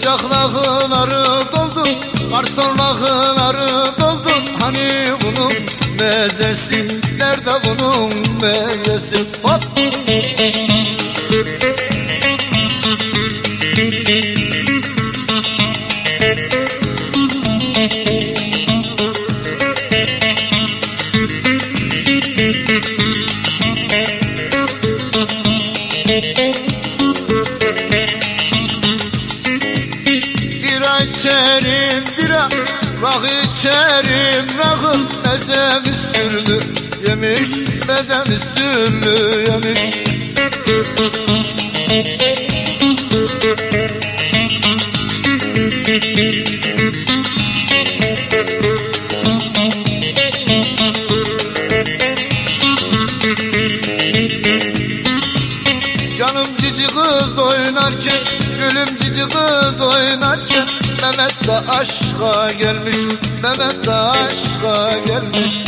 Ocaklarları doldu, garsonlarları doldu Hani bunun mezesi, nerede bunun mezesi Hop! İçerim bira Rak içerim rakı Mezem üstürlü yemiş Mezem üstürlü yemiş. Canım cici kız oynarken Gülüm cici kız oynarken Mehmet de aşka gelmiş Mehmet de aşka gelmiş.